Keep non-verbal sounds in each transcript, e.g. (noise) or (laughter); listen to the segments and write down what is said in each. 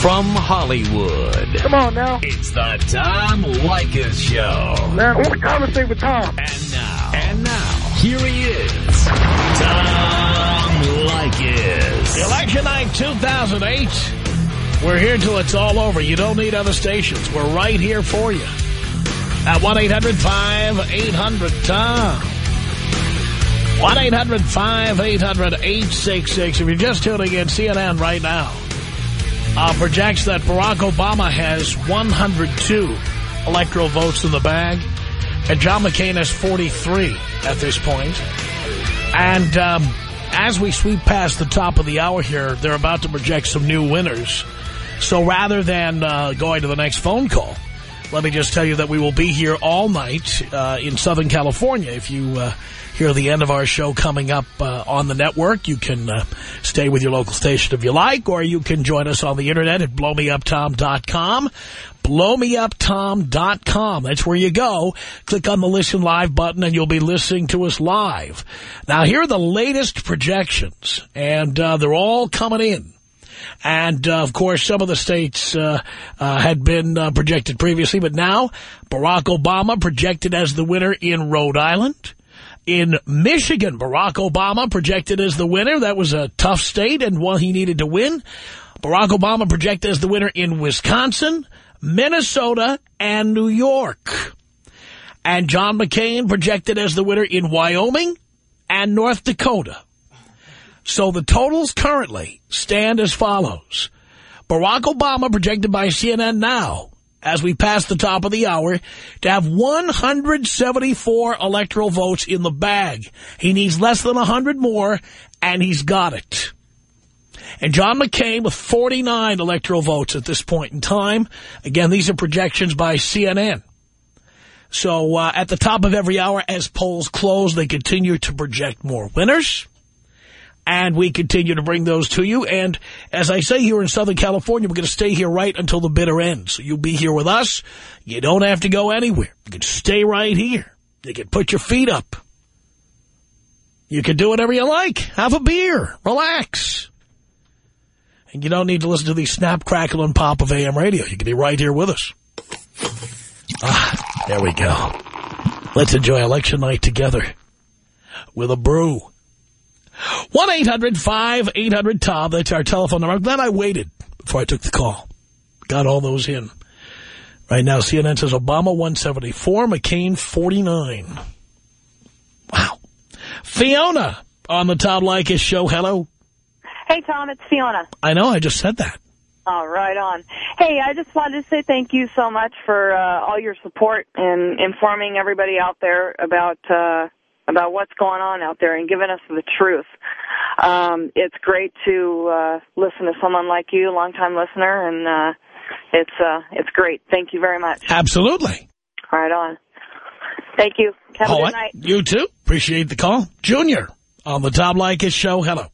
From Hollywood. Come on now. It's the Tom Leykis Show. Man, I want to conversate with Tom. And now. And now. Here he is. Tom Leykis. Election night 2008. We're here till it's all over. You don't need other stations. We're right here for you. At 1-800-5800-TOM. 1-800-5800-866. If you're just tuning in, CNN right now uh, projects that Barack Obama has 102 electoral votes in the bag, and John McCain has 43 at this point. And um, as we sweep past the top of the hour here, they're about to project some new winners. So rather than uh, going to the next phone call, let me just tell you that we will be here all night uh, in Southern California. If you uh, hear the end of our show coming up uh, on the network, you can uh, stay with your local station if you like, or you can join us on the Internet at blowmeuptom.com. Blowmeuptom.com. That's where you go. Click on the Listen Live button, and you'll be listening to us live. Now, here are the latest projections, and uh, they're all coming in. And, uh, of course, some of the states uh, uh, had been uh, projected previously, but now Barack Obama projected as the winner in Rhode Island. In Michigan, Barack Obama projected as the winner. That was a tough state and one he needed to win. Barack Obama projected as the winner in Wisconsin, Minnesota, and New York. And John McCain projected as the winner in Wyoming and North Dakota. So the totals currently stand as follows. Barack Obama projected by CNN now, as we pass the top of the hour, to have 174 electoral votes in the bag. He needs less than 100 more, and he's got it. And John McCain with 49 electoral votes at this point in time. Again, these are projections by CNN. So uh, at the top of every hour, as polls close, they continue to project more winners. And we continue to bring those to you. And as I say here in Southern California, we're going to stay here right until the bitter end. So you'll be here with us. You don't have to go anywhere. You can stay right here. You can put your feet up. You can do whatever you like. Have a beer. Relax. And you don't need to listen to the snap, crackle, and pop of AM radio. You can be right here with us. Ah, there we go. Let's enjoy election night together with a brew. 1-800-5800-TOM. That's our telephone number. I'm glad I waited before I took the call. Got all those in. Right now, CNN says Obama 174, McCain 49. Wow. Fiona on the Tom Leykis show. Hello. Hey, Tom, it's Fiona. I know, I just said that. Oh, right on. Hey, I just wanted to say thank you so much for uh, all your support and informing everybody out there about uh, about what's going on out there and giving us the truth. Um, it's great to uh, listen to someone like you, a longtime listener, and uh, it's uh, it's great. Thank you very much. Absolutely. Right on. Thank you. Have a good right. night. You too. Appreciate the call. Junior on the Tom Leykis show. Hello.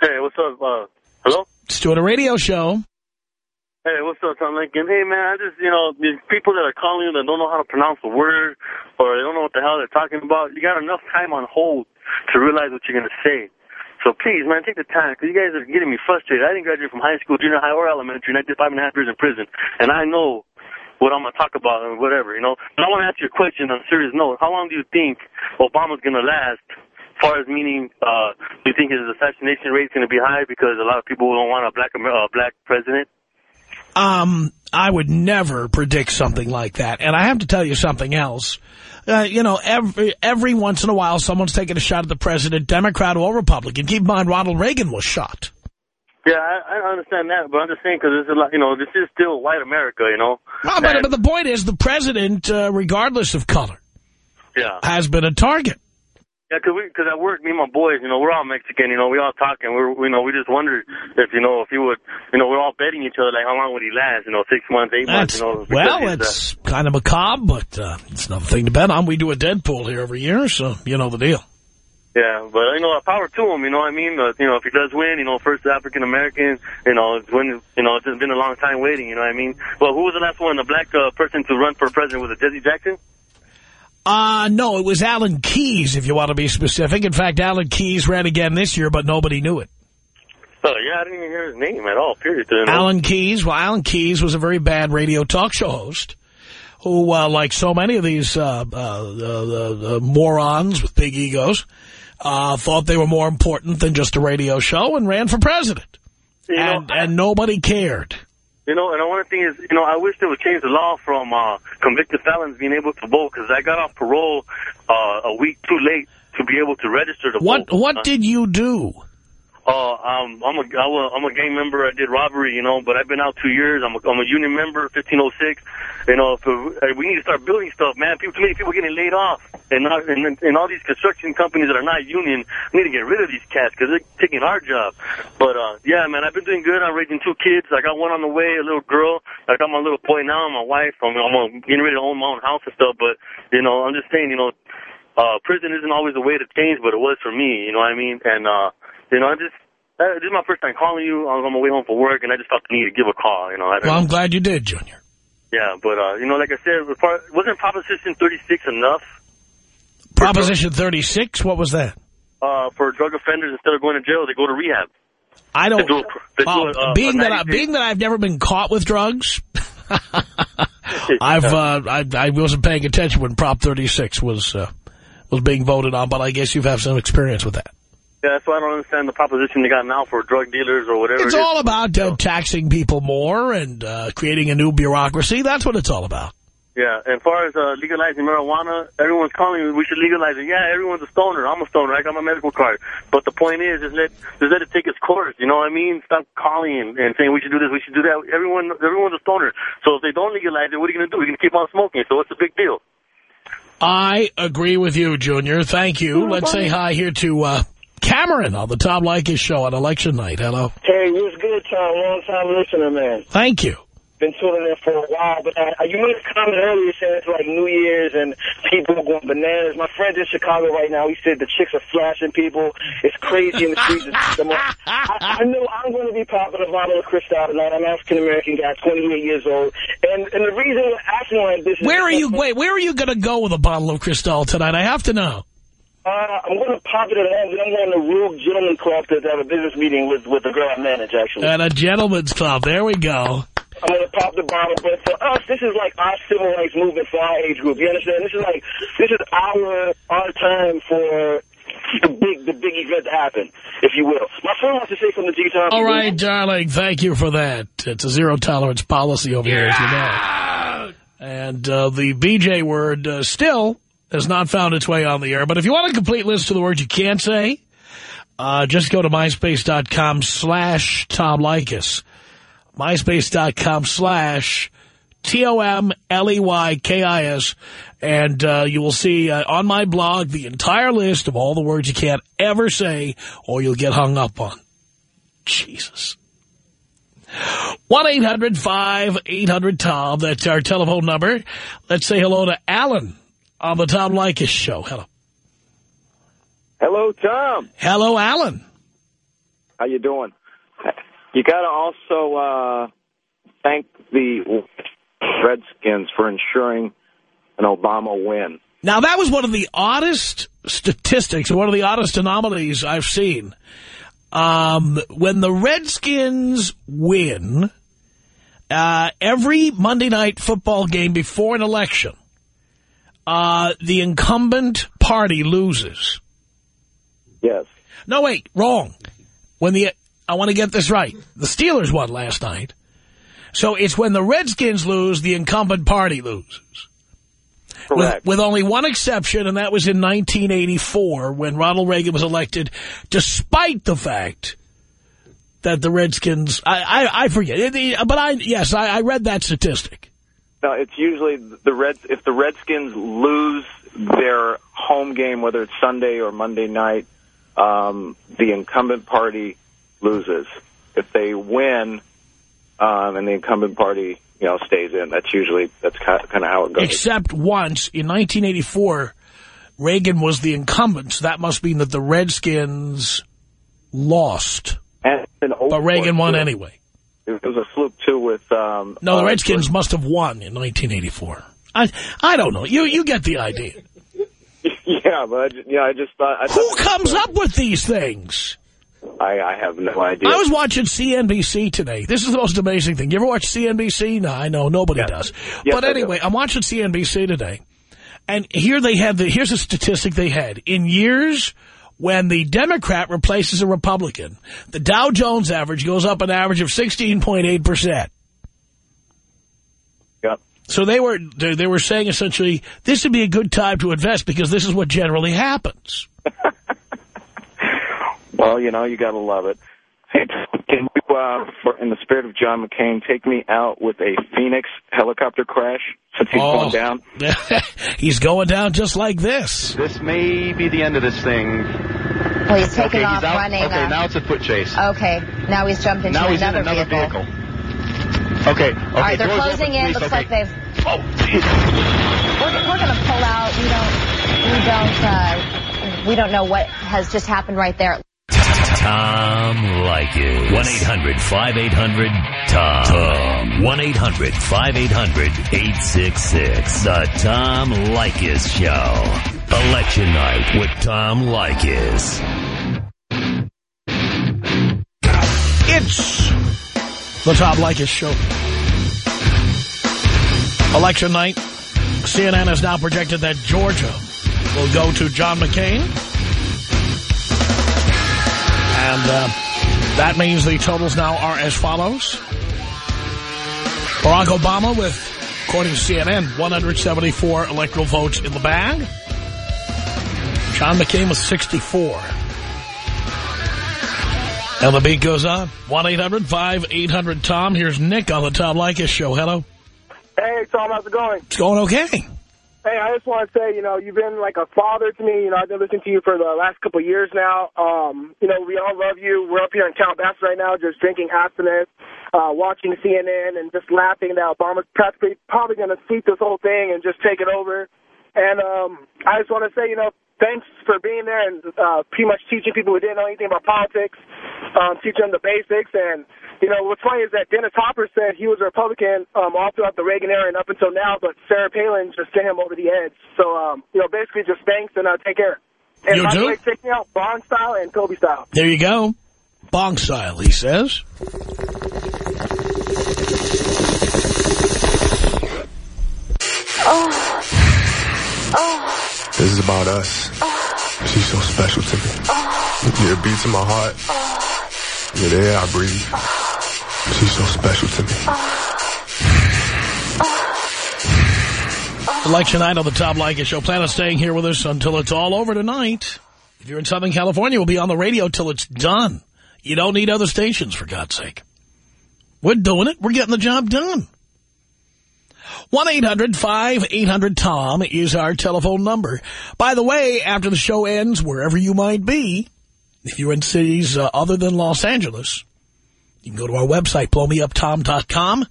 Hey, what's up? Uh, hello? Just doing a radio show. Hey, what's up, Tom Lincoln? Hey, man, I just, you know, these people that are calling you that don't know how to pronounce a word or they don't know what the hell they're talking about, you got enough time on hold to realize what you're going to say. So please, man, take the time because you guys are getting me frustrated. I didn't graduate from high school, junior high, or elementary, and I did five and a half years in prison. And I know what I'm going to talk about and whatever, you know. But I want to ask you a question on a serious note. How long do you think Obama's going to last as far as meaning, uh, do you think his assassination rate is going to be high because a lot of people don't want a black, uh, black president? Um, I would never predict something like that. And I have to tell you something else. Uh, you know, every every once in a while, someone's taking a shot at the president, Democrat or Republican. Keep in mind, Ronald Reagan was shot. Yeah, I, I understand that, but I'm just saying because a lot, you know, this is still white America, you know. No, but, And- but the point is, the president, uh, regardless of color, yeah, has been a target. Yeah, because we, because at work, me and my boys, you know, we're all Mexican, you know, we all talking, we're, you know, we just wondered if, you know, if he would, you know, we're all betting each other like how long would he last, you know, six months, eight months, you know. well, he's, uh, it's kind of macabre, but uh, it's another thing to bet on. We do a Deadpool here every year, so you know the deal. Yeah, but you know, power to him. You know what I mean? Uh, you know, if he does win, you know, first African American, you know, it's when you know it's been a long time waiting. You know what I mean? Well, who was the last one, the black uh, person to run for president? Was it Jesse Jackson? Uh, no, it was Alan Keyes, if you want to be specific. In fact, Alan Keyes ran again this year, but nobody knew it. Oh, yeah, I didn't even hear his name at all, period. Alan Keyes. Well, Alan Keyes was a very bad radio talk show host who, uh, like so many of these uh, uh, morons with big egos, uh, thought they were more important than just a radio show and ran for president. You know, and, and nobody cared. You know, and one thing is, you know, I wish they would change the law from uh, convicted felons being able to vote because I got off parole uh, a week too late to be able to register to vote what, vote. What did you do? Uh, um, I'm a I'm a gang member. I did robbery, you know, but I've been out two years. I'm a, I'm a union member, 1506. You know, if we need to start building stuff, man. People, too many people getting laid off, and not, and, and all these construction companies that are not union need to get rid of these cats because they're taking our job. But uh, yeah, man, I've been doing good. I'm raising two kids. I got one on the way, a little girl. I got my little boy now, my wife. I'm, I'm getting ready to own my own house and stuff. But you know, I'm just saying, you know, uh, prison isn't always the way to change, but it was for me. You know what I mean? And uh, you know, I just uh, this is my first time calling you. I was on my way home from work, and I just felt the need to give a call. You know. Well, I'm glad you did, Junior. Yeah, but, uh, you know, like I said, wasn't Proposition 36 enough? Proposition 36? What was that? Uh, for drug offenders, instead of going to jail, they go to rehab. I don't... Do, well, do, uh, being, that I, being that I've never been caught with drugs, (laughs) I've, uh, I, I wasn't paying attention when Prop 36 was, uh, was being voted on, but I guess you've had some experience with that. Yeah, that's why I don't understand the proposition they got now for drug dealers or whatever. It's it all about uh, taxing people more and uh, creating a new bureaucracy. That's what it's all about. Yeah, and as far as uh, legalizing marijuana, everyone's calling me, we should legalize it. Yeah, everyone's a stoner. I'm a stoner. I got my medical card. But the point is, is let, just let it take its course. You know what I mean? Stop calling and, and saying we should do this, we should do that. Everyone, everyone's a stoner. So if they don't legalize it, what are you going to do? You're going to keep on smoking. So what's the big deal? I agree with you, Junior. Thank you. Let's say hi here to uh, Cameron on the Tom Leykis show on election night. Hello. Hey, what's good, Tom? Long time listener, man. Thank you. Been tuning in for a while, but uh, you made a comment earlier saying it's like New Year's and people are going bananas. My friend's in Chicago right now. He said the chicks are flashing people. It's crazy in the streets. I, I know I'm going to be popping a bottle of Cristal tonight. I'm an African-American guy, 28 years old. And and the reason I'm asking like this is... Where are you, wait, where are you going to go with a bottle of Cristal tonight? I have to know. Uh, I'm going to pop it at home. I'm going to Rube Gentleman Club to have a business meeting with, with the girl I manage, actually. At a gentleman's club. There we go. I'm going to pop the bottle. But for us, this is like our civil rights movement for our age group. You understand? This is like, this is our, our time for the big, the big event to happen, if you will. My friend wants to say something to you, Tom. All right, darling. Thank you for that. It's a zero-tolerance policy over yeah. here, as you know. And uh, the BJ word uh, still has not found its way on the air. But if you want a complete list of the words you can't say, uh, just go to myspace.com slash Tom Leykis. myspace.com slash T-O-M-L-E-Y-K-I-S. And uh, you will see uh, on my blog the entire list of all the words you can't ever say or you'll get hung up on. Jesus. 1-800-5800-TOM. That's our telephone number. Let's say hello to Alan on the Tom Leykis show. Hello. Hello, Tom. Hello, Alan. How you doing? You got to also uh, thank the Redskins for ensuring an Obama win. Now, that was one of the oddest statistics, one of the oddest anomalies I've seen. Um, when the Redskins win, uh, every Monday night football game before an election, uh, the incumbent party loses. Yes. No, wait, wrong. When the I want to get this right. The Steelers won last night. So it's when the Redskins lose, the incumbent party loses. Correct. With, with, only one exception, and that was in 1984 when Ronald Reagan was elected, despite the fact that the Redskins, I, I, I forget, but I, yes, I, I read that statistic. No, it's usually the Reds. If the Redskins lose their home game, whether it's Sunday or Monday night, um, the incumbent party loses. If they win, um, and the incumbent party, you know, stays in, that's usually that's kind of how it goes. Except once in 1984, Reagan was the incumbent. So that must mean that the Redskins lost, and but Reagan won anyway. It was a fluke, too, with... Um, no, the uh, Redskins must have won in 1984. I I don't know. You you get the idea. (laughs) yeah, but, yeah, I just thought... I Who thought comes up with these things? I, I have no idea. I was watching CNBC today. This is the most amazing thing. You ever watch CNBC? No, I know nobody does. Yes, but I anyway, I'm watching CNBC today, and here they had the here's a statistic they had in years when the Democrat replaces a Republican, the Dow Jones average goes up an average of 16.8 percent. Yep. So they were they, they were saying essentially this would be a good time to invest because this is what generally happens. (laughs) Well, you know, you got to love it. Hey, can you, uh, for, in the spirit of John McCain, take me out with a Phoenix helicopter crash since he's Oh. going down? (laughs) He's going down just like this. This may be the end of this thing. Well, he's taking okay, off he's out. running. okay, uh, now it's a foot chase. okay, now he's jumped into now he's another, in another vehicle. Okay, okay. All right, they're doors closing in. Looks okay. like they've. Oh, jeez. We're, we're going to pull out. We don't. We don't. Uh, we don't know what has just happened right there. Tom Leykis. 1-800-5800-TOM. 1-800-5800-866. The Tom Leykis Show. Election night with Tom Leykis. It's the Tom Leykis Show. Election night. CNN has now projected that Georgia will go to John McCain. And uh, that means the totals now are as follows. Barack Obama with, according to CNN, 174 electoral votes in the bag. John McCain with 64. And the beat goes on. 1-800-5800-TOM. Here's Nick on the Tom Leykis Show. Hello. Hey, Tom, how's it going? It's going okay. Hey, I just want to say, you know, you've been like a father to me. You know, I've been listening to you for the last couple of years now. Um, you know, we all love you. We're up here in Bass right now, just drinking absinthe, uh, watching CNN, and just laughing that Obama's practically probably going to sweep this whole thing and just take it over. And um, I just want to say, you know, thanks for being there and uh, pretty much teaching people who didn't know anything about politics, um, teaching them the basics. And, you know, what's funny is that Dennis Hopper said he was a Republican um, all throughout the Reagan era and up until now, but Sarah Palin just sent him over the edge. So, um, you know, basically just thanks and uh, take care. And You by too. the way, take me out Bond style and Kobe style. There you go. Bong style, he says. Oh. Oh. This is about us. She's so special to me. Yeah, it beats in my heart. Yeah, the air I breathe. She's so special to me. Election night on the Tom Leykis Show. Plan on staying here with us until it's all over tonight. If you're in Southern California, we'll be on the radio till it's done. You don't need other stations, for God's sake. We're doing it. We're getting the job done. 1-800-5800-TOM is our telephone number. By the way, after the show ends, wherever you might be, if you're in cities uh, other than Los Angeles, you can go to our website, blowmeuptom.com,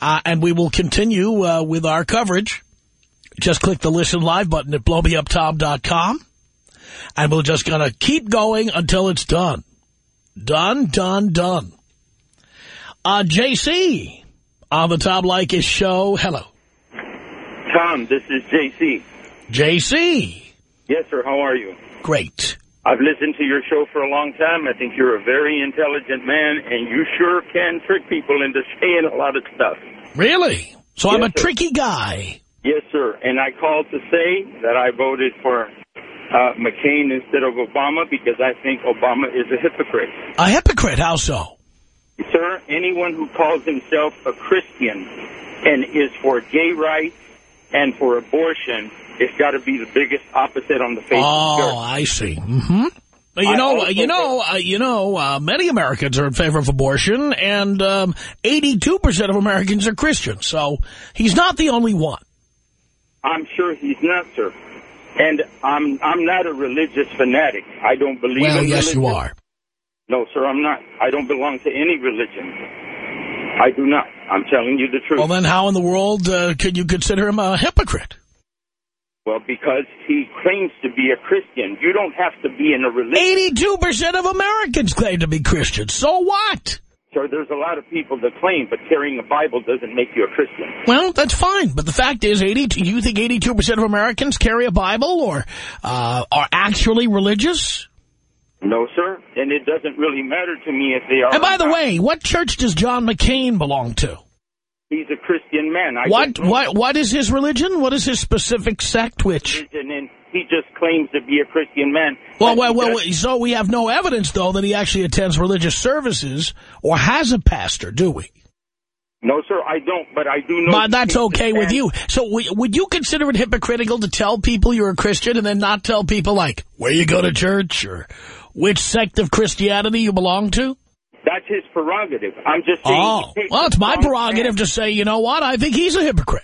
uh, and we will continue uh, with our coverage. Just click the Listen Live button at blowmeuptom.com, and we're just going to keep going until it's done. Done, done, done. Uh, JC on the Tom Leykis show. Hello. Tom, this is JC. JC. Yes, sir. How are you? Great. I've listened to your show for a long time. I think you're a very intelligent man, and you sure can trick people into saying a lot of stuff. Really? So I'm a sir. tricky guy. Yes, sir. And I called to say that I voted for uh, McCain instead of Obama because I think Obama is a hypocrite. A hypocrite, how so? Sir, anyone who calls himself a Christian and is for gay rights and for abortion, it's got to be the biggest opposite on the face Oh, of the earth. I see. Mm-hmm. You I know, you know, uh, you know. Uh, many Americans are in favor of abortion, and um, 82% of Americans are Christians. So he's not the only one. I'm sure he's not, sir. And I'm I'm not a religious fanatic. I don't believe Well, in yes, you are. No, sir, I'm not. I don't belong to any religion. I do not. I'm telling you the truth. Well, then, how in the world uh, can you consider him a hypocrite? Well, because he claims to be a Christian. You don't have to be in a religion. 82% of Americans claim to be Christians. So what? Sir, there's a lot of people that claim, but carrying a Bible doesn't make you a Christian. Well, that's fine. But the fact is, 82, you think 82% of Americans carry a Bible or uh, are actually religious? No, sir. And it doesn't really matter to me if they are. And by the way, what church does John McCain belong to? He's a Christian man. I What what what is his religion? What is his specific sect? Which? And he just claims to be a Christian man. Well, well, well, does- so we have no evidence though that he actually attends religious services or has a pastor, do we? no, sir, I don't. But I do know. But that's okay with you. So w would you consider it hypocritical to tell people you're a Christian and then not tell people like where you go to church or which sect of Christianity you belong to? That's his prerogative. I'm just saying. Oh, well, it's my prerogative to say, you know what, I think he's a hypocrite.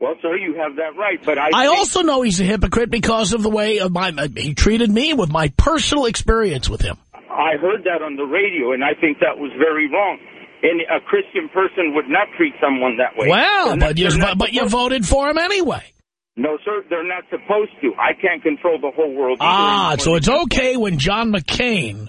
Well, sir, you have that right. But I. I also know he's a hypocrite because of the way of my, he treated me with my personal experience with him. I heard that on the radio, and I think that was very wrong. And a Christian person would not treat someone that way. Well, not- but you, but you voted for him anyway. No, sir, they're not supposed to. I can't control the whole world. Ah, so it's okay when John McCain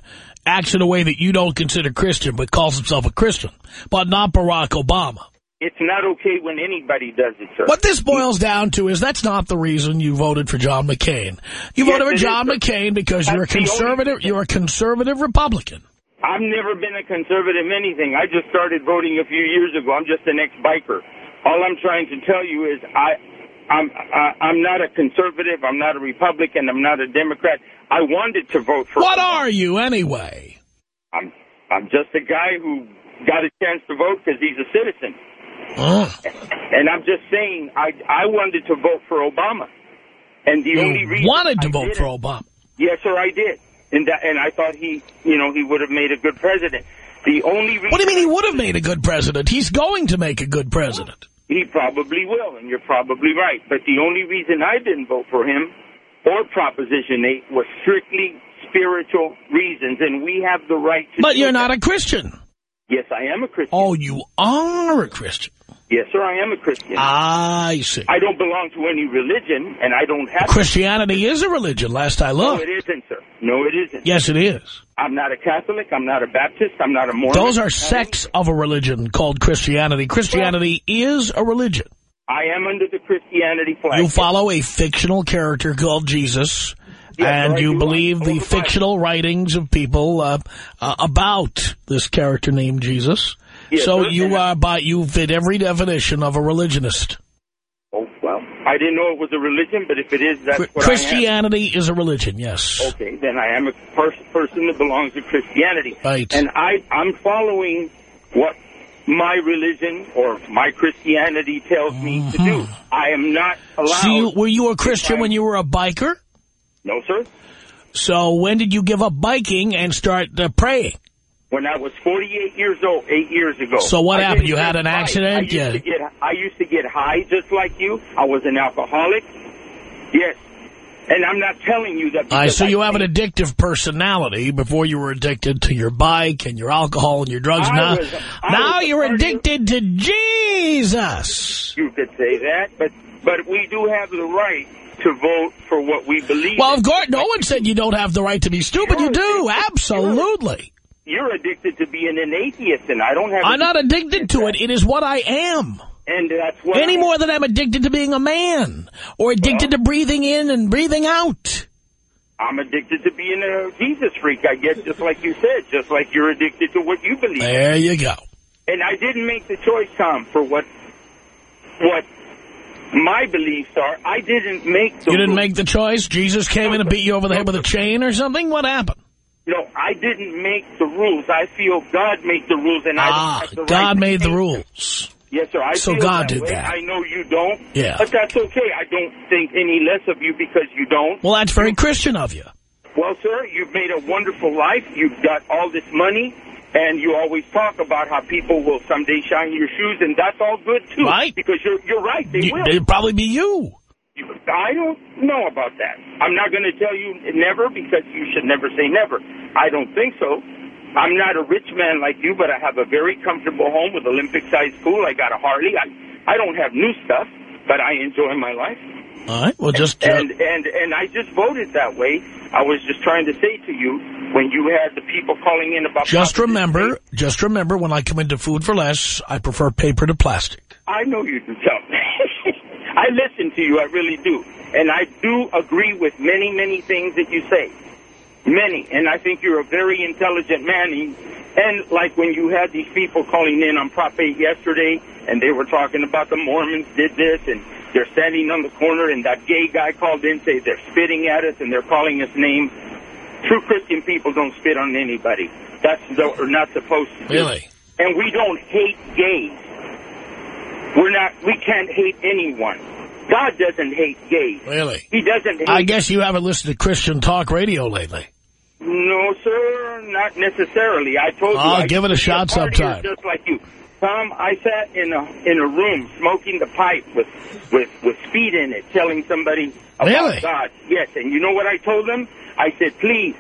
acts in a way that you don't consider Christian, but calls himself a Christian, but not Barack Obama. It's not okay when anybody does it, sir. What this boils down to is that's not the reason you voted for John McCain. You Yes, voted for John sir. McCain because you're a That's the only conservative. You're a conservative Republican. I've never been a conservative anything. I just started voting a few years ago. I'm just an ex-biker. All I'm trying to tell you is I, I'm, I, I'm not a conservative. I'm not a Republican. I'm not a Democrat. I wanted to vote for. What Obama. are you anyway? I'm, I'm just a guy who got a chance to vote because he's a citizen. Oh. And I'm just saying, I, I wanted to vote for Obama. And the only You reason wanted to I vote for it- Obama. Yes, sir, I did. And that, and I thought he, you know, he would have made a good president. The only reason What do you mean he would have made a good president? He's going to make a good president. he probably will, and you're probably right. But the only reason I didn't vote for him or Proposition 8 was strictly spiritual reasons, and we have the right to. But you're that. not a Christian. Yes, I am a Christian. Oh, you are a Christian. Yes, sir, I am a Christian. I see. I don't belong to any religion, and I don't have. Christianity is a religion, last I No, looked. it isn't, sir. No, it isn't. Yes, it is. I'm not a Catholic. I'm not a Baptist. I'm not a Mormon. Those are sects of a religion called Christianity. Christianity is a religion. I am under the Christianity flag. You follow a fictional character called Jesus, Yes, and you believe the hold the Bible. fictional writings of people uh, uh, about this character named Jesus. Yes, so you are by you fit every definition of a religionist. Oh well, I didn't know it was a religion, but if it is, that's what Christianity is a religion, yes. Okay, then I am a pers- person that belongs to Christianity. Right. And I, I'm following what my religion or my Christianity tells me to do. I am not allowed. So you, were you a Christian when you were a biker? No, sir. So when did you give up biking and start uh, praying? When I was 48 years old, eight years ago. So what I happened? You had an accident? I used, Yeah. to get, I used to get high just like you. I was an alcoholic. Yes. And I'm not telling you that. I so you I have an addictive personality before you were addicted to your bike and your alcohol and your drugs. I now, was- now you're addicted to Jesus. You could say that, but but we do have the right to vote for what we believe. Well, of course, no one said you don't have the right to be stupid. You do, absolutely. You're addicted to being an atheist, and I don't have. I'm not addicted to it. It is what I am. And that's what. Any I- more than I'm addicted to being a man or addicted to breathing in and breathing out. I'm addicted to being a Jesus freak, I guess, just like you said, just like you're addicted to what you believe. There you go. And I didn't make the choice, Tom, for what what my beliefs are. I didn't make the You didn't make the choice? Jesus came in and beat you over the head with a chain or something? What happened? No, I didn't make the rules. I feel God made the rules, and I Ah, God right made the rules. Yes, sir. I So God that did way. that. I know you don't. Yeah. But that's okay. I don't think any less of you because you don't. Well, that's very Christian of you. Well, sir, you've made a wonderful life. You've got all this money, and you always talk about how people will someday shine your shoes, and that's all good too. Right. Because you're you're right. They You- will. It'd probably be you. You- I don't know about that. I'm not going to tell you never because you should never say never. I don't think so. I'm not a rich man like you, but I have a very comfortable home with Olympic-sized pool. I got a Harley. I I don't have new stuff, but I enjoy my life. All right. Well, just uh, And and and I just voted that way. I was just trying to say to you when you had the people calling in about just remember, just remember when I come into Food 4 Less, I prefer paper to plastic. I know you do, Tom. (laughs) I listen to you, I really do. And I do agree with many, many things that you say. Many. And I think you're a very intelligent man. And, like when you had these people calling in on Prop 8 yesterday, and they were talking about the Mormons did this, and they're standing on the corner, and that gay guy called in, say they're spitting at us, and they're calling us names. True Christian people don't spit on anybody. That's the, or not supposed to. do. Really? And we don't hate gays. We're not. We can't hate anyone. God doesn't hate gays. Really? He doesn't hate. I guess you haven't listened to Christian talk radio lately. No, sir, not necessarily. I told you. Ah, I'll give it a used to be shot sometime. Just like you, Tom. I sat in a in a room smoking the pipe with with with speed in it, telling somebody about Really? God. Yes, and you know what I told them? I said, please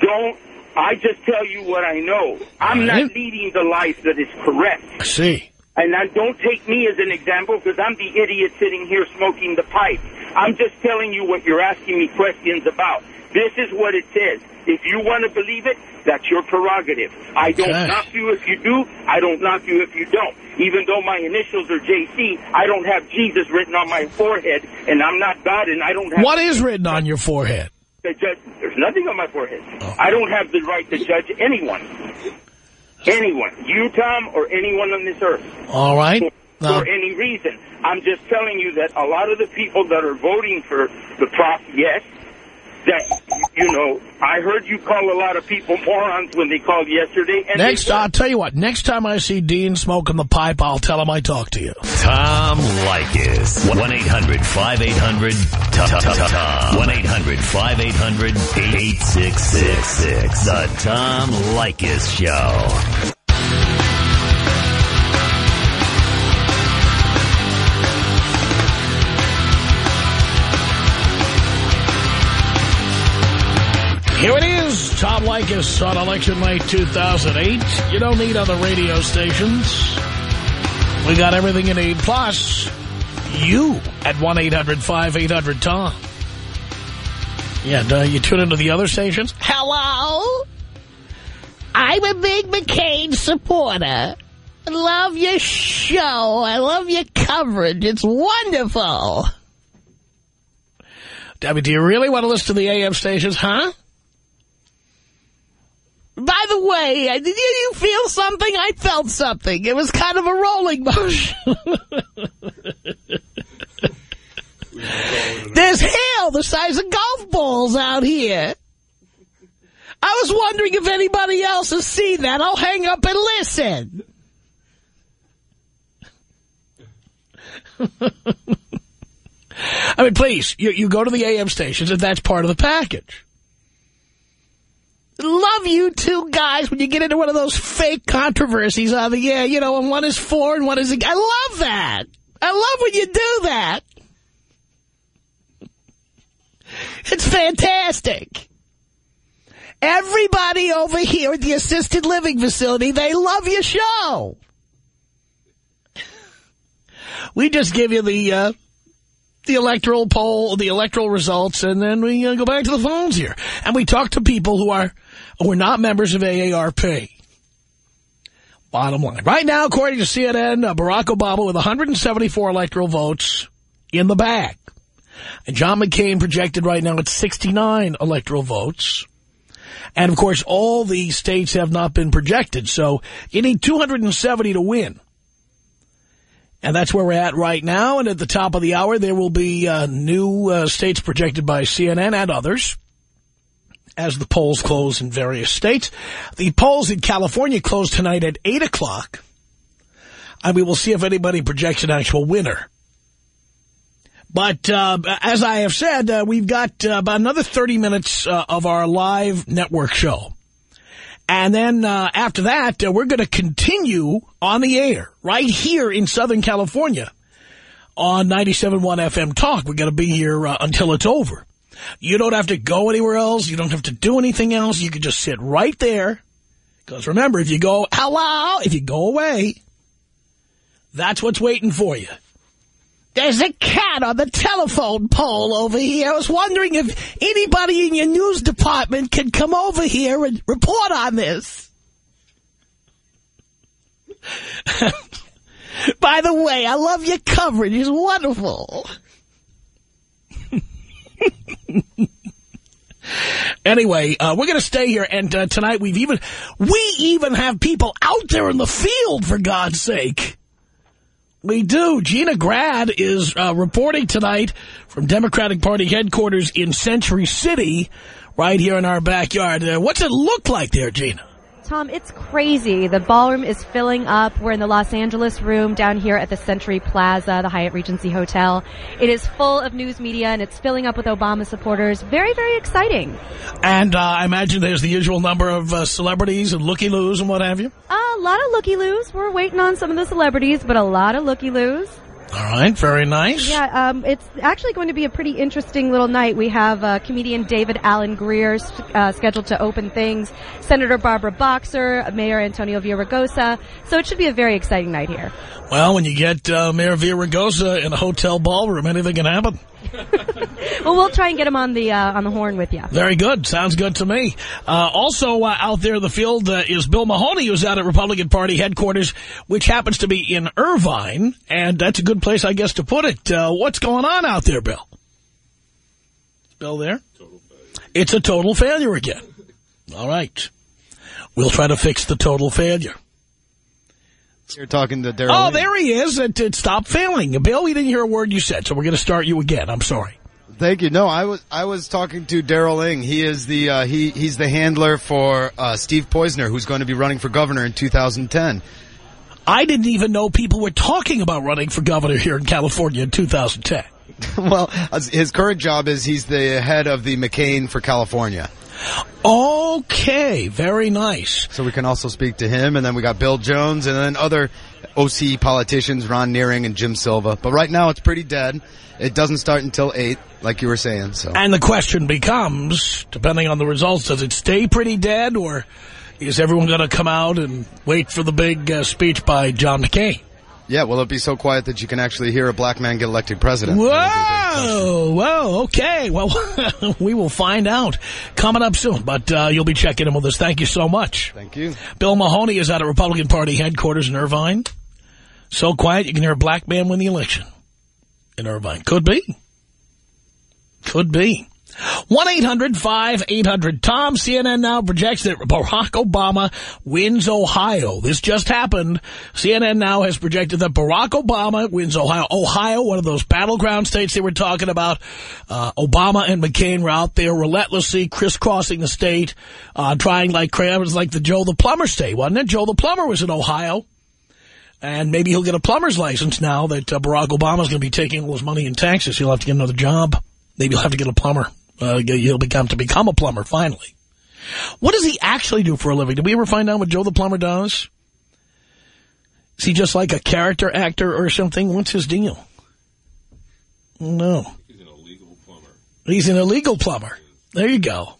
don't. I just tell you what I know. I'm Right. not leading the life that is correct. I see. And now don't take me as an example because I'm the idiot sitting here smoking the pipe. I'm just telling you what you're asking me questions about. This is what it says. If you want to believe it, that's your prerogative. I don't Okay. knock you if you do. I don't knock you if you don't. Even though my initials are JC, I don't have Jesus written on my forehead, and I'm not God, and I don't have What is written on your forehead? to judge. There's nothing on my forehead. Oh. I don't have the right to judge anyone. Anyone. You, Tom, or anyone on this earth. All right. Now, For any reason. I'm just telling you that a lot of the people that are voting for the prop, yes, that, you know, I heard you call a lot of people morons when they called yesterday. And next, I'll tell you what. Next time I see Dean smoking the pipe, I'll tell him I talked to you. Tom Leykis. 1-800-5800-TOM. 1-800-5800-8666. The Tom Leykis Show. Here it is, Tom Leykis on election night 2008. You don't need other radio stations. We got everything you need. Plus, you at 1-800-5800-TOM. Yeah, uh, you tune into the other stations? Hello? I'm a big McCain supporter. I love your show. I love your coverage. It's wonderful. Mean, do you really want to listen to the AM stations, huh? By the way, did you, feel something? I felt something. It was kind of a rolling motion. There's hail the size of golf balls out here. I was wondering if anybody else has seen that. I'll hang up and listen. (laughs) I mean, please, you, you go to the AM stations and that's part of the package. Love you two guys when you get into one of those fake controversies on the air, you know, and one is for and one is against. I love that. I love when you do that. It's fantastic. Everybody over here at the assisted living facility, they love your show. We just give you the uh, the electoral poll, the electoral results, and then we uh, go back to the phones here. And we talk to people who are who are not members of AARP. Bottom line. Right now, according to CNN, uh, Barack Obama with 174 electoral votes in the bag. And John McCain projected right now at 69 electoral votes. And, of course, all the states have not been projected. So you need 270 to win. And that's where we're at right now. And at the top of the hour, there will be uh, new uh, states projected by CNN and others as the polls close in various states. The polls in California close tonight at 8 o'clock. And we will see if anybody projects an actual winner. But uh, as I have said, uh, we've got uh, about another 30 minutes uh, of our live network show. And then uh, after that, uh, we're going to continue on the air right here in Southern California on 97.1 FM Talk. We're going to be here until it's over. You don't have to go anywhere else. You don't have to do anything else. You can just sit right there. Because remember, if you go, hello, if you go away, that's what's waiting for you. There's a cat on the telephone pole over here. I was wondering if anybody in your news department can come over here and report on this. (laughs) By the way, I love your coverage. It's wonderful. (laughs) Anyway, uh, we're going to stay here, and uh, tonight we've even we even have people out there in the field, for God's sake. We do. Gina Grad is uh, reporting tonight from Democratic Party headquarters in Century City, right here in our backyard. Uh, what's it look like there, Gina? Tom, it's crazy. The ballroom is filling up. We're in the Los Angeles room down here at the Century Plaza, the Hyatt Regency Hotel. It is full of news media and it's filling up with Obama supporters. Very, very exciting. And uh, I imagine there's the usual number of uh, celebrities and looky-loos and what have you. a lot of looky-loos. We're waiting on some of the celebrities, but a lot of looky-loos. All right, very nice. Yeah, um, it's actually going to be a pretty interesting little night. We have uh, comedian David Alan Grier uh, scheduled to open things, Senator Barbara Boxer, Mayor Antonio Villaraigosa. So it should be a very exciting night here. Well, when you get uh, Mayor Villaraigosa in a hotel ballroom, anything can happen. Well, we'll try and get him on the uh, on the horn with you. Very good. Sounds good to me. Uh, also uh, out there in the field uh, is Bill Mahoney, who's out at Republican Party headquarters, which happens to be in Irvine, and that's a good place, I guess, to put it. Uh, what's going on out there, Bill? Bill there? It's a total failure again. All right. We'll try to fix the total failure. You're talking to Daryl. Oh, Lee. there he is. It, it stopped failing. Bill, we didn't hear a word you said, so we're going to start you again. I'm sorry. Thank you. No, I was I was talking to Daryl Ing. He is the uh, he he's the handler for uh, Steve Poizner, who's going to be running for governor in 2010. I didn't even know people were talking about running for governor here in California in 2010. (laughs) well, his current job is he's the head of the McCain for California. Okay, very nice. So we can also speak to him, and then we got Bill Jones, and then other OC politicians, Ron Nehring and Jim Silva. But right now it's pretty dead. It doesn't start until 8, like you were saying. So. And the question becomes, depending on the results, does it stay pretty dead, or is everyone going to come out and wait for the big uh, speech by John McCain? Yeah, will it be so quiet that you can actually hear a black man get elected president? Whoa, whoa, okay. Well, (laughs) we will find out coming up soon, but uh, you'll be checking in with us. Thank you so much. Thank you. Bill Mahoney is at a Republican Party headquarters in Irvine. So quiet you can hear a black man win the election in Irvine. Could be. Could be. 1-800-5800-TOM. CNN now projects that Barack Obama wins Ohio. This just happened. CNN now has projected that Barack Obama wins Ohio. Ohio, one of those battleground states they were talking about. Uh, Obama and McCain were out there relentlessly crisscrossing the state, uh, trying like. It like the Joe the Plumber state, wasn't it? Joe the Plumber was in Ohio. And maybe he'll get a plumber's license now that uh, Barack Obama's going to be taking all his money in taxes. He'll have to get another job. Maybe he'll have to get a plumber. Uh, he'll become to become a plumber finally. What does he actually do for a living? Did we ever find out what Joe the plumber does? Is he just like a character actor or something? What's his deal? No. He's an illegal plumber. He's an illegal plumber. There you go.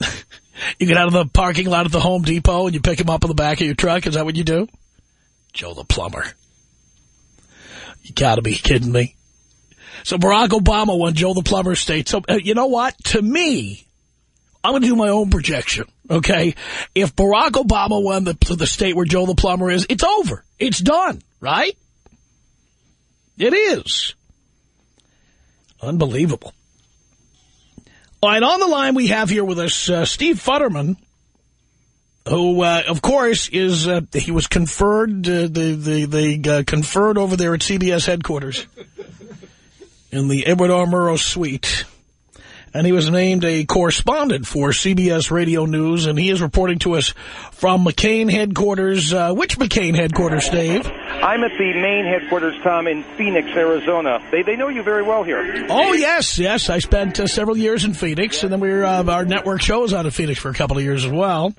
(laughs) you get out of the parking lot at the Home Depot and you pick him up in the back of your truck. Is that what you do? Joe the plumber. You gotta be kidding me. So Barack Obama won Joe the Plumber state. So, uh, you know what? To me, I'm going to do my own projection, okay? If Barack Obama won the, the state where Joe the Plumber is, it's over. It's done, right? It is. Unbelievable. All right, on the line we have here with us uh, Steve Futterman, who, uh, of course, is uh, he was conferred, uh, the, the, they uh, conferred over there at CBS headquarters in the Edward R. Murrow suite. And he was named a correspondent for CBS Radio News, and he is reporting to us from McCain headquarters. Uh, which McCain headquarters, Dave? I'm at the main headquarters, Tom, in Phoenix, Arizona. They they know you very well here. Oh, yes, yes. I spent uh, several years in Phoenix, and then we were, uh, our network show was out of Phoenix for a couple of years as well.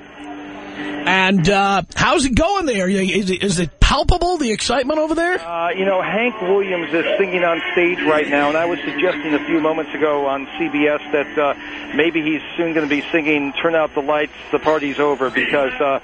And uh, how's it going there? Is it, is it palpable, the excitement over there? Uh, you know, Hank Williams is singing on stage right now, and I was suggesting a few moments ago on CBS that uh, maybe he's soon going to be singing Turn Out the Lights, the Party's Over, because uh,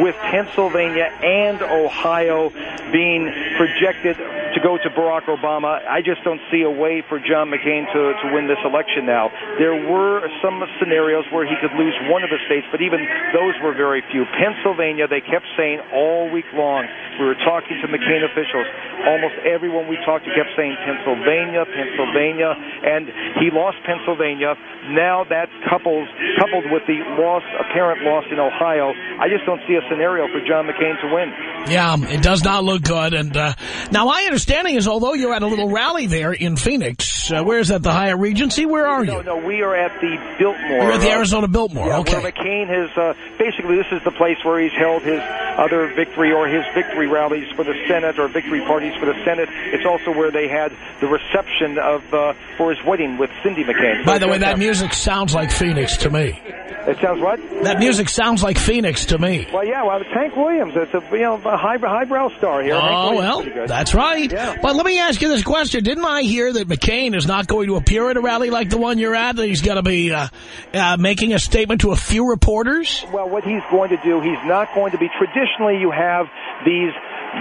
with Pennsylvania and Ohio being projected to go to Barack Obama. I just don't see a way for John McCain to, to win this election now. There were some scenarios where he could lose one of the states, but even those were very few. Pennsylvania, they kept saying all week long, we were talking to McCain officials. Almost everyone we talked to kept saying Pennsylvania, Pennsylvania, and he lost Pennsylvania. Now that couples, coupled with the loss, apparent loss in Ohio, I just don't see a scenario for John McCain to win. Yeah, it does not look good. And uh, now my understanding is, although you're at a little rally there in Phoenix, uh, where is that? The Hyatt Regency? Where are No, you? no, we are at the Biltmore. You're at the Arizona Biltmore. Yeah, okay. where McCain has, uh, basically this is the place where he's held his other victory or his victory rallies for the Senate or victory parties for the Senate. It's also where they had the reception of, uh, for his wedding with Cindy McCain. By the way, that music sounds like Phoenix to me. It sounds what? That music sounds like Phoenix to me. Well, yeah, well, it's Hank Williams. It's a, you know, a high, highbrow star here. Oh, well, is pretty good. that's right. Yeah. But let me ask you this question. Didn't I hear that McCain is not going to appear at a rally like the one you're at? That he's going to be uh, uh, making a statement to a few reporters? Well, what he's going to do, he's not going to be. Traditionally, you have these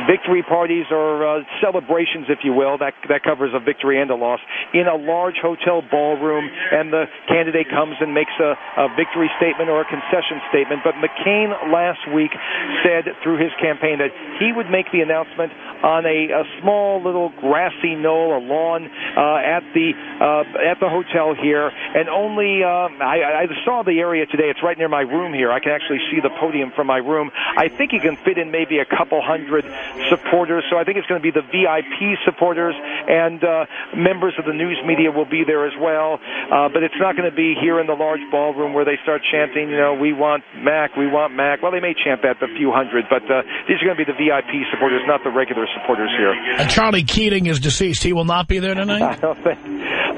victory parties or uh, celebrations, if you will, that that covers a victory and a loss in a large hotel ballroom, and the candidate comes and makes a, a victory statement or a concession statement. But McCain last week said through his campaign that he would make the announcement on a, a small little grassy knoll, a lawn uh, at the uh, at the hotel here, and only uh, I, I saw the area today. It's right near my room here. I can actually see the podium from my room. I think he can fit in maybe a couple hundred supporters. So I think it's going to be the VIP supporters and uh, members of the news media will be there as well. Uh, but it's not going to be here in the large ballroom where they start chanting, you know, we want Mac, we want Mac. Well, they may chant that a few hundred, but uh, these are going to be the VIP supporters, not the regular supporters here. And Charlie Keating is deceased. He will not be there tonight. (laughs) I don't think.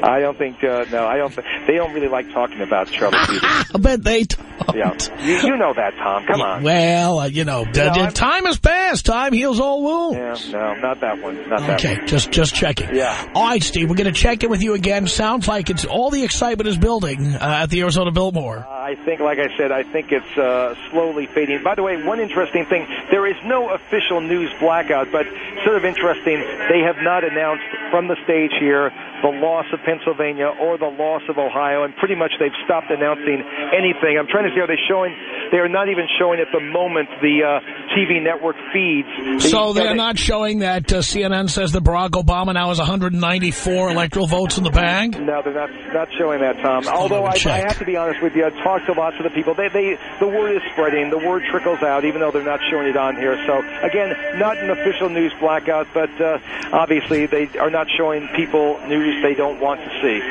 I don't think. Uh, no, I don't. Think, they don't really like talking about Charlie (laughs) Keating. I bet they don't. Yeah, you, you know that, Tom. Come on. Well, uh, you know, d- know, time has passed. Time heals all wounds. Yeah, no, not that one. Not that Okay, one. just just checking. Yeah. All right, Steve, we're going to check in with you again. Sounds like it's all the excitement is building uh, at the Arizona Biltmore. I think, like I said, I think it's uh, slowly fading. By the way, one interesting thing, there is no official news blackout, but sort of interesting, they have not announced from the stage here the loss of Pennsylvania or the loss of Ohio, and pretty much they've stopped announcing anything. I'm trying to see, are they showing, they are not even showing at the moment the uh, TV network feeds. The- So they're not showing that uh, CNN says that Barack Obama now has 194 electoral votes in the bag? No, they're not not showing that, Tom. Although I, I have to be honest with you, I talked to lots of the people. They, they, the word is spreading. The word trickles out, even though they're not showing it on here. So again, not an official news blackout, but uh, obviously they are not showing people news they don't want to see.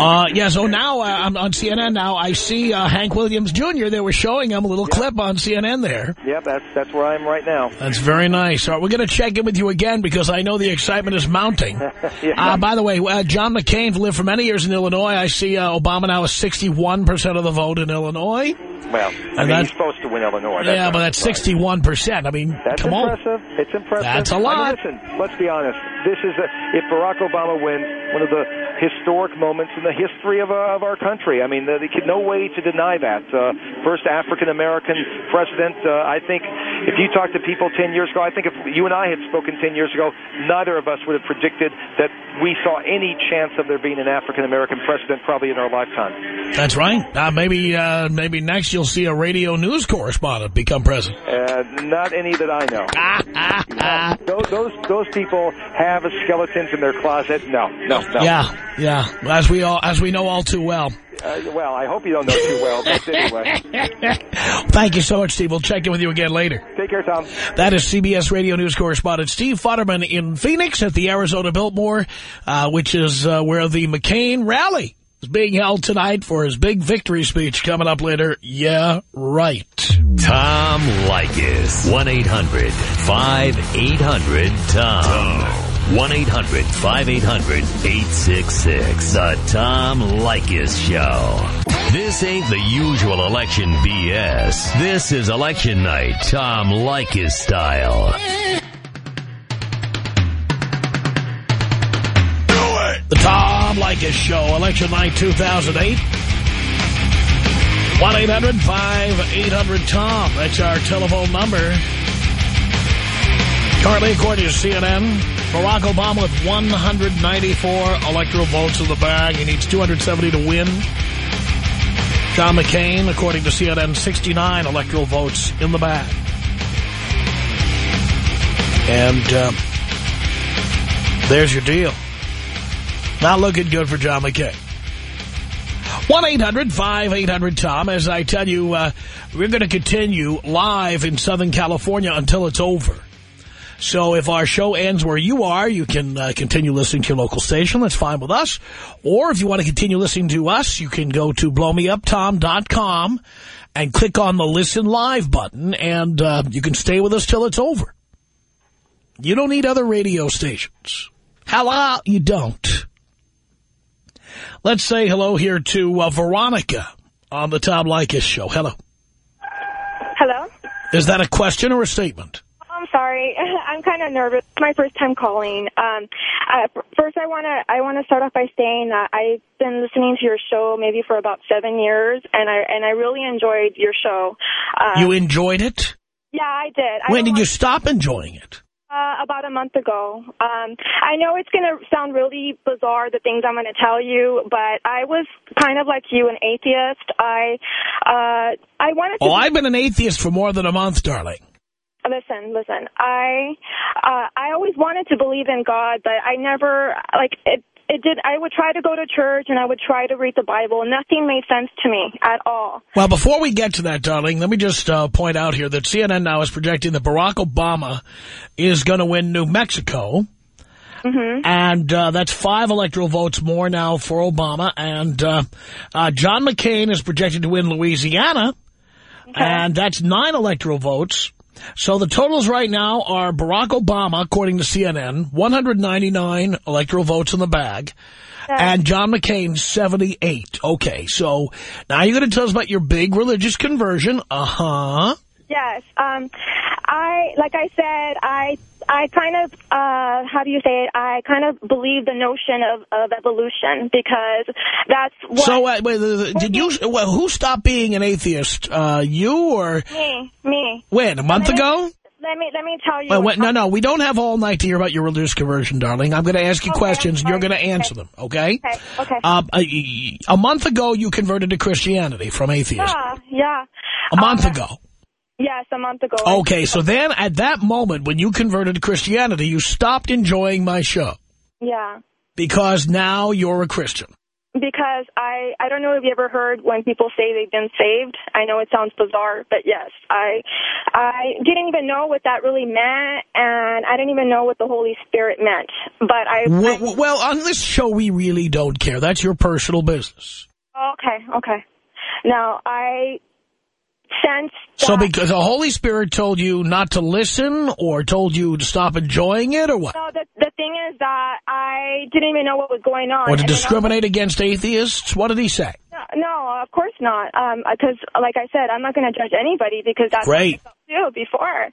Uh, yeah, so now uh, I'm on CNN now. I see uh, Hank Williams Jr. They were showing him a little clip on CNN there. Yep, that's that's where I am right now. That's very nice. All right, we're going to check in with you again because I know the excitement is mounting. (laughs) Uh, by the way, uh, John McCain lived for many years in Illinois. I see uh, Obama now is 61% of the vote in Illinois. Well, I And mean, he's supposed to win Illinois. That's yeah, but that's surprising. 61%. I mean, That's come on. impressive. It's impressive. That's a I mean, lot. listen, let's be honest. This is a, if Barack Obama wins, one of the historic moments in the history of, uh, of our country. I mean, there there no way to deny that. Uh, first African American president. Uh, I think if you talk to people 10 years ago, I think if you and I had spoken 10 years ago, neither of us would have predicted that we saw any chance of there being an African American president probably in our lifetime. That's right. Uh, maybe uh, maybe next you'll see a radio news correspondent become president. Uh, not any that I know. (laughs) Those, those those people have skeletons in their closet. No, no, no. Yeah, yeah. As we all as we know all too well. Uh, well, I hope you don't know too well, but (laughs) anyway. Thank you so much, Steve. We'll check in with you again later. Take care, Tom. That is CBS Radio News correspondent Steve Futterman in Phoenix at the Arizona Biltmore, uh, which is uh, where the McCain rally is being held tonight for his big victory speech coming up later. Yeah, right. Tom Leykis. 1-800-5800-TOM. 1-800-5800-866. The Tom Leykis Show. This ain't the usual election BS. This is election night, Tom Leykis style. Do it, the Tom Leykis Show, Election Night 2008. 1-800-5800-TOM. That's our telephone number. Currently, according to CNN, Barack Obama with 194 electoral votes in the bag. He needs 270 to win. John McCain, according to CNN, 69 electoral votes in the bag. And uh, there's your deal. Not looking good for John McCain. 1-800-5800-TOM. As I tell you, uh, we're going to continue live in Southern California until it's over. So if our show ends where you are, you can uh, continue listening to your local station. That's fine with us. Or if you want to continue listening to us, you can go to blowmeuptom.com and click on the Listen Live button, and uh, you can stay with us till it's over. You don't need other radio stations. Hello, you don't. Let's say hello here to uh, Veronica on the Tom Leykis show. Hello. Hello? Is that a question or a statement? I'm sorry. (laughs) I'm kind of nervous. It's my first time calling. Um, uh, first, I want to I want to start off by saying that I've been listening to your show maybe for about seven years, and I and I really enjoyed your show. Uh, you enjoyed it? Yeah, I did. When did you stop enjoying it? Uh, about a month ago. Um, I know it's going to sound really bizarre, the things I'm going to tell you, but I was kind of like you, an atheist. I, uh, I wanted to... Oh, I've been an atheist for more than a month, darling. Listen, listen. I, uh, I always wanted to believe in God, but I never, like, it, it did, I would try to go to church and I would try to read the Bible. Nothing made sense to me at all. Well, before we get to that, darling, let me just uh, point out here that CNN now is projecting that Barack Obama is going to win New Mexico. Mm-hmm. And uh, that's five electoral votes more now for Obama. And uh, uh, John McCain is projected to win Louisiana. And that's nine electoral votes. So the totals right now are Barack Obama, according to CNN, 199 electoral votes in the bag. And John McCain, 78. Okay, so now you're going to tell us about your big religious conversion. Uh-huh. Yes. Um, I, like I said, I, I kind of, uh, how do you say it? I kind of believe the notion of, of evolution because that's what... So uh, wait, uh, did you, well, who stopped being an atheist? Uh, you or Me, me. when, a month ago? Let me, let me tell you. Well, wait, no, no, we don't have all night to hear about your religious conversion, darling. I'm going to ask you questions, and you're going to answer them, okay? Okay, okay. Um, a, a month ago, you converted to Christianity from atheism. Yeah, yeah. A month Uh, ago. Yes, a month ago. Okay, so then at that moment, when you converted to Christianity, you stopped enjoying my show Yeah. because now you're a Christian. Because I, I don't know if you ever heard when people say they've been saved. I know it sounds bizarre, but yes, I, I didn't even know what that really meant, and I didn't even know what the Holy Spirit meant. But I, Well, well, on this show, we really don't care. That's your personal business. okay, okay. Now I sense So because the Holy Spirit told you not to listen or told you to stop enjoying it or what? No, the the thing is that I didn't even know what was going on. Or to and then I- discriminate against atheists? What did he say? No, no, of course not. Um, because, like I said, I'm not going to judge anybody because that's Great. what I too before.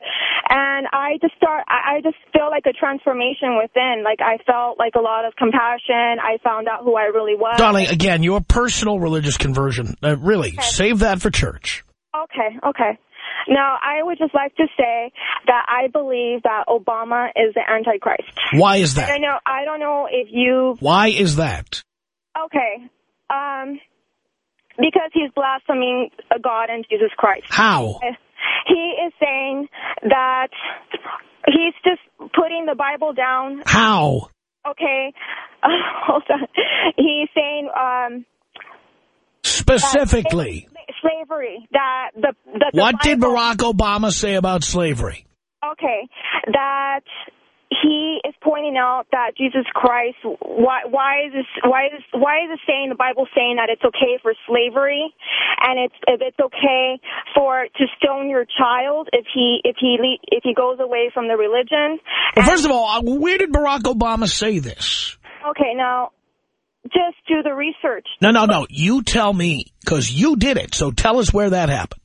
And I just start. I, I just feel like a transformation within. Like I felt like a lot of compassion. I found out who I really was. Darling, again, your personal religious conversion. Uh, really, save that for church. Okay, okay. Now, I would just like to say that I believe that Obama is the Antichrist. Why is that? don't know. I don't know if you. Why is that? Okay. Um, because he's blaspheming God and Jesus Christ. How? He is saying that he's just putting the Bible down. How? Okay. (laughs) hold on. He's saying um, Specifically, slavery. That the, the, the what did Barack Obama say about slavery? Okay, that he is pointing out that Jesus Christ. Why? Why is this? Why is why is it saying the Bible saying that it's okay for slavery, and it's if it's okay for to stone your child if he if he le- if he goes away from the religion? Well, first of all, uh, where did Barack Obama say this? Okay, now just do the research. No, no, no. You tell me, because you did it. So tell us where that happened.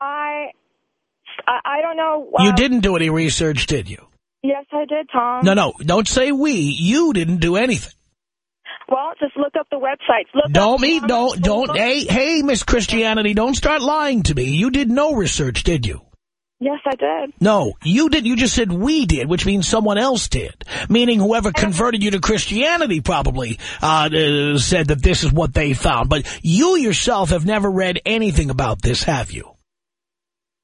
I I, I don't know. You uh, didn't do any research, did you? Yes, I did, Tom. No, no. Don't say we. You didn't do anything. Well, just look up the websites. Look Don't me, don't, don't, hey, hey, Miss Christianity, don't start lying to me. You did no research, did you? Yes, I did. No, you did. You just said we did, which means someone else did. Meaning whoever converted you to Christianity probably uh, uh, said that this is what they found. But you yourself have never read anything about this, have you?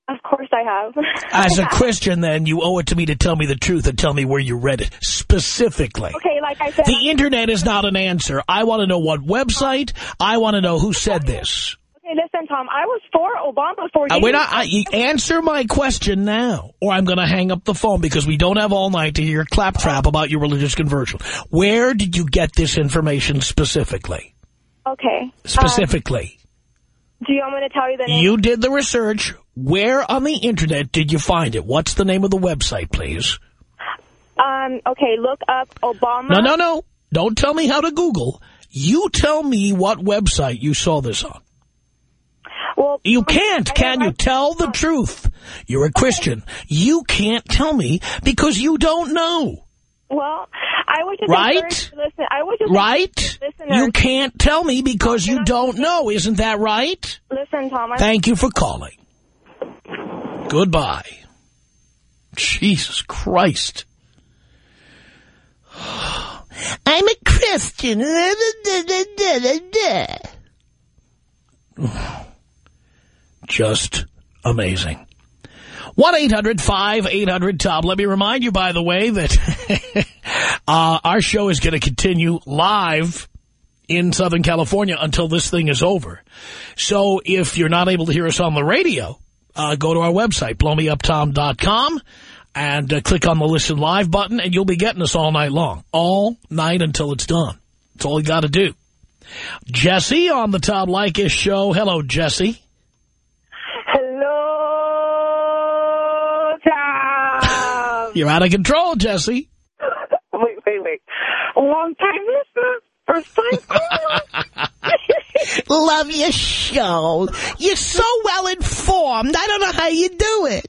Of course I have. (laughs) As a Christian, then, you owe it to me to tell me the truth and tell me where you read it specifically. okay, like I said, The internet is not an answer. I want to know what website. I want to know who said this. Listen, Tom, I was for Obama for Uh, years. we're not, I, you answer my question now, or I'm going to hang up the phone because we don't have all night to hear claptrap about your religious conversion. Where did you get this information specifically? Okay. Specifically. Um, do you want me to tell you the name? you did the research. Where on the internet did you find it? What's the name of the website, please? Um, okay, look up Obama. No, no, no. Don't tell me how to Google. You tell me what website you saw this on. Well, You can't, can you? Tell the truth. You're a Christian. You can't tell me because you don't know. Well, I was just Right? Listen, I was just Right? You can't tell me because you don't know. Isn't that right? Listen, Tom. I, Thank you for calling. Goodbye. Jesus Christ. I'm a Christian. Just amazing. 1-800-5800-TOM. Let me remind you, by the way, that (laughs) uh, our show is going to continue live in Southern California until this thing is over. So if you're not able to hear us on the radio, uh, go to our website, blowmeuptom.com, and uh, click on the Listen Live button, and you'll be getting us all night long. All night until it's done. That's all you got to do. Jesse on the Tom Leykis show. Hello, Jesse. You're out of control, Jesse. (laughs) wait, wait, wait. Long time listener, first time caller. (laughs) Love your show. You're so well informed. I don't know how you do it.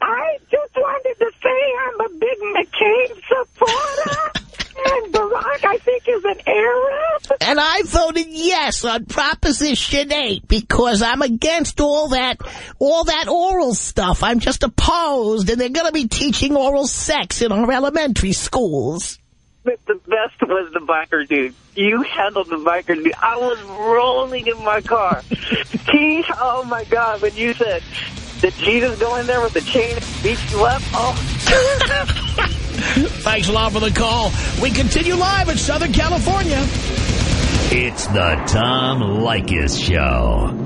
I just wanted to say I'm a big McCain supporter. (laughs) and Barack, I think, is an Arab. And I voted yes on Proposition 8 because I'm against all that all that oral stuff. I'm just opposed, and they're going to be teaching oral sex in our elementary schools. But the best was the biker dude. You handled the biker dude. I was rolling in my car. he, oh my God, when you said, did Jesus go in there with the chain and beat you up? Oh. (laughs) Thanks a lot for the call. We continue live in Southern California. It's the Tom Leykis Show.